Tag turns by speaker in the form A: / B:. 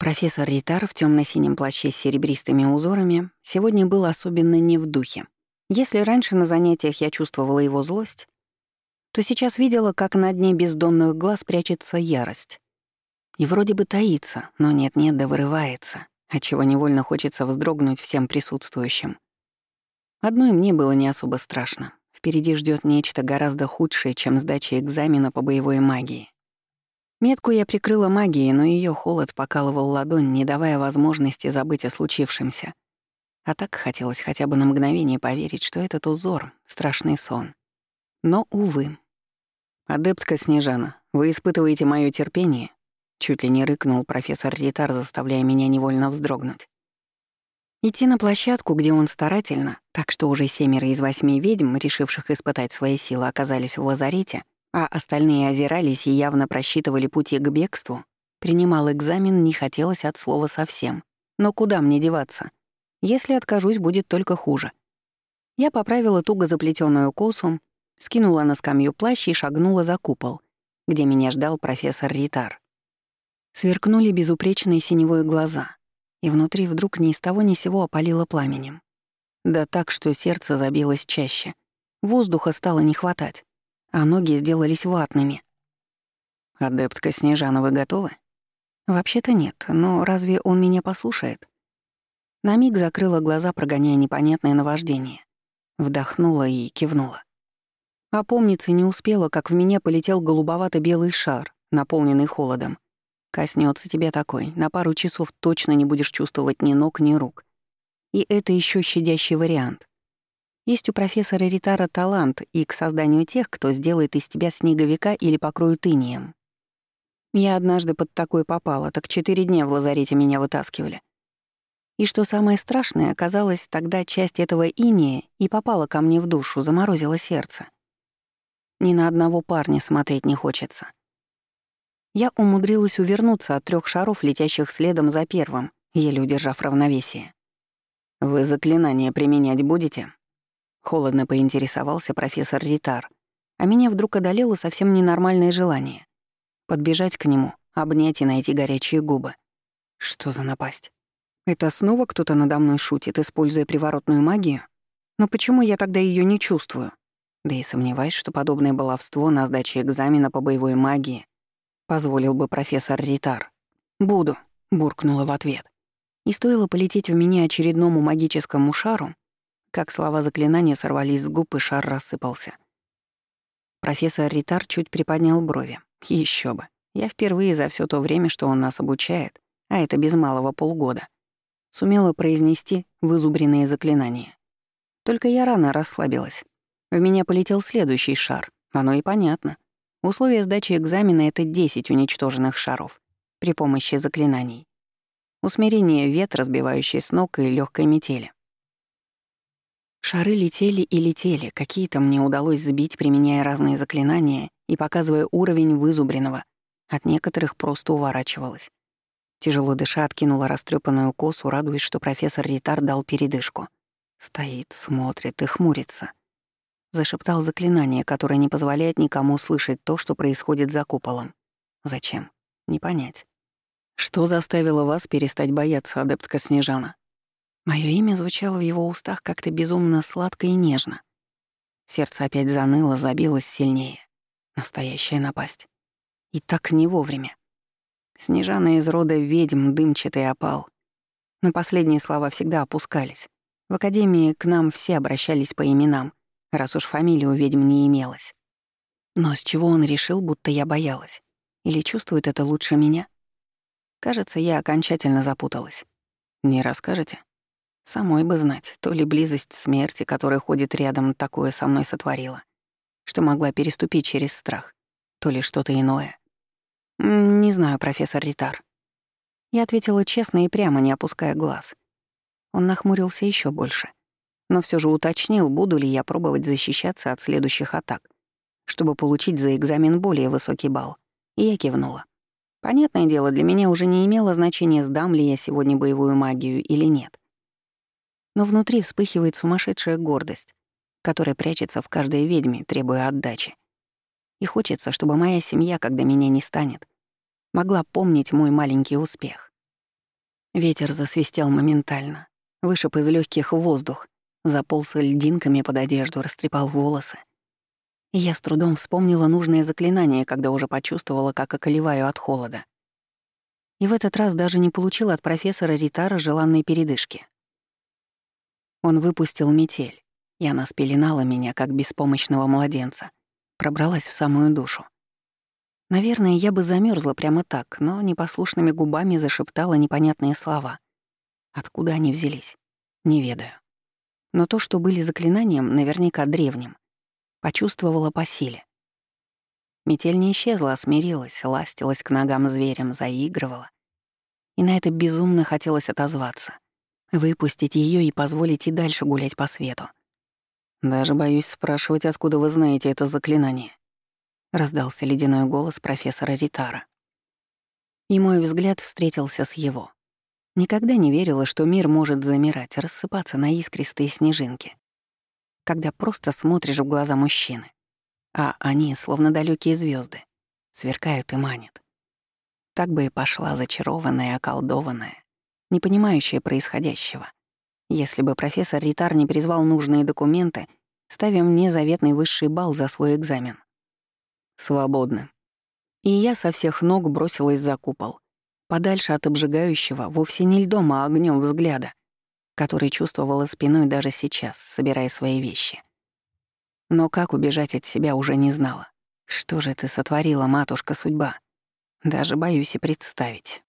A: Профессор Ритар в темно синем плаще с серебристыми узорами сегодня был особенно не в духе. Если раньше на занятиях я чувствовала его злость, то сейчас видела, как на дне бездонных глаз прячется ярость. И вроде бы таится, но нет-нет, да вырывается, отчего невольно хочется вздрогнуть всем присутствующим. Одной мне было не особо страшно. Впереди ждет нечто гораздо худшее, чем сдача экзамена по боевой магии. Метку я прикрыла магией, но ее холод покалывал ладонь, не давая возможности забыть о случившемся. А так хотелось хотя бы на мгновение поверить, что этот узор — страшный сон. Но, увы. «Адептка Снежана, вы испытываете мое терпение?» Чуть ли не рыкнул профессор Ритар, заставляя меня невольно вздрогнуть. Идти на площадку, где он старательно, так что уже семеро из восьми ведьм, решивших испытать свои силы, оказались в лазарете, а остальные озирались и явно просчитывали пути к бегству, принимал экзамен не хотелось от слова совсем. Но куда мне деваться? Если откажусь, будет только хуже. Я поправила туго заплетенную косу, скинула на скамью плащ и шагнула за купол, где меня ждал профессор Ритар. Сверкнули безупречные синевые глаза, и внутри вдруг ни из того ни сего опалило пламенем. Да так, что сердце забилось чаще. Воздуха стало не хватать а ноги сделались ватными. «Адептка Снежана, вы готовы?» «Вообще-то нет, но разве он меня послушает?» На миг закрыла глаза, прогоняя непонятное наваждение. Вдохнула и кивнула. Опомниться не успела, как в меня полетел голубовато-белый шар, наполненный холодом. Коснется тебя такой, на пару часов точно не будешь чувствовать ни ног, ни рук. И это еще щадящий вариант. Есть у профессора Ритара талант и к созданию тех, кто сделает из тебя снеговика или покроет инием. Я однажды под такой попала, так четыре дня в лазарете меня вытаскивали. И что самое страшное, оказалось, тогда часть этого иния и попала ко мне в душу, заморозила сердце. Ни на одного парня смотреть не хочется. Я умудрилась увернуться от трех шаров, летящих следом за первым, еле удержав равновесие. «Вы заклинание применять будете?» Холодно поинтересовался профессор Ритар, а меня вдруг одолело совсем ненормальное желание. Подбежать к нему, обнять и найти горячие губы. Что за напасть? Это снова кто-то надо мной шутит, используя приворотную магию? Но почему я тогда ее не чувствую? Да и сомневаюсь, что подобное баловство на сдаче экзамена по боевой магии позволил бы профессор Ритар. «Буду», — буркнула в ответ. И стоило полететь в меня очередному магическому шару, как слова заклинания сорвались с губ, и шар рассыпался. Профессор Ритар чуть приподнял брови. Еще бы. Я впервые за все то время, что он нас обучает, а это без малого полгода, сумела произнести вызубренные заклинания. Только я рано расслабилась. В меня полетел следующий шар. Оно и понятно. Условия сдачи экзамена — это 10 уничтоженных шаров при помощи заклинаний. Усмирение ветра, сбивающий с ног и легкой метели. Шары летели и летели, какие-то мне удалось сбить, применяя разные заклинания и показывая уровень вызубренного. От некоторых просто уворачивалась. Тяжело дыша откинула растрепанную косу, радуясь, что профессор Ритар дал передышку. Стоит, смотрит и хмурится. Зашептал заклинание, которое не позволяет никому слышать то, что происходит за куполом. Зачем? Не понять. Что заставило вас перестать бояться, адептка Снежана? Моё имя звучало в его устах как-то безумно сладко и нежно. Сердце опять заныло, забилось сильнее. Настоящая напасть. И так не вовремя. Снежана из рода ведьм, дымчатый опал. Но последние слова всегда опускались. В академии к нам все обращались по именам, раз уж фамилии у ведьм не имелось. Но с чего он решил, будто я боялась? Или чувствует это лучше меня? Кажется, я окончательно запуталась. Не расскажете? Самой бы знать, то ли близость смерти, которая ходит рядом, такое со мной сотворила, что могла переступить через страх, то ли что-то иное. «Не знаю, профессор Ритар». Я ответила честно и прямо, не опуская глаз. Он нахмурился еще больше, но все же уточнил, буду ли я пробовать защищаться от следующих атак, чтобы получить за экзамен более высокий балл. И я кивнула. Понятное дело, для меня уже не имело значения, сдам ли я сегодня боевую магию или нет но внутри вспыхивает сумасшедшая гордость, которая прячется в каждой ведьме, требуя отдачи. И хочется, чтобы моя семья, когда меня не станет, могла помнить мой маленький успех. Ветер засвистел моментально, вышиб из легких воздух, заполз льдинками под одежду, растрепал волосы. И я с трудом вспомнила нужное заклинание, когда уже почувствовала, как околеваю от холода. И в этот раз даже не получила от профессора Ритара желанной передышки. Он выпустил метель, и она спеленала меня, как беспомощного младенца, пробралась в самую душу. Наверное, я бы замерзла прямо так, но непослушными губами зашептала непонятные слова. Откуда они взялись? Не ведаю. Но то, что были заклинанием, наверняка древним, почувствовала по силе. Метель не исчезла, а смирилась, ластилась к ногам зверям, заигрывала. И на это безумно хотелось отозваться. Выпустить ее и позволить и дальше гулять по свету. Даже боюсь спрашивать, откуда вы знаете это заклинание. — раздался ледяной голос профессора Ритара. И мой взгляд встретился с его. Никогда не верила, что мир может замирать, рассыпаться на искристые снежинки. Когда просто смотришь в глаза мужчины, а они, словно далекие звезды, сверкают и манят. Так бы и пошла зачарованная, околдованная, не понимающая происходящего. Если бы профессор Ритар не призвал нужные документы, ставя мне заветный высший балл за свой экзамен — свободны. И я со всех ног бросилась за купол, подальше от обжигающего, вовсе не льдом, а огнем взгляда, который чувствовала спиной даже сейчас, собирая свои вещи. Но как убежать от себя уже не знала. Что же ты сотворила, матушка судьба? Даже боюсь и представить.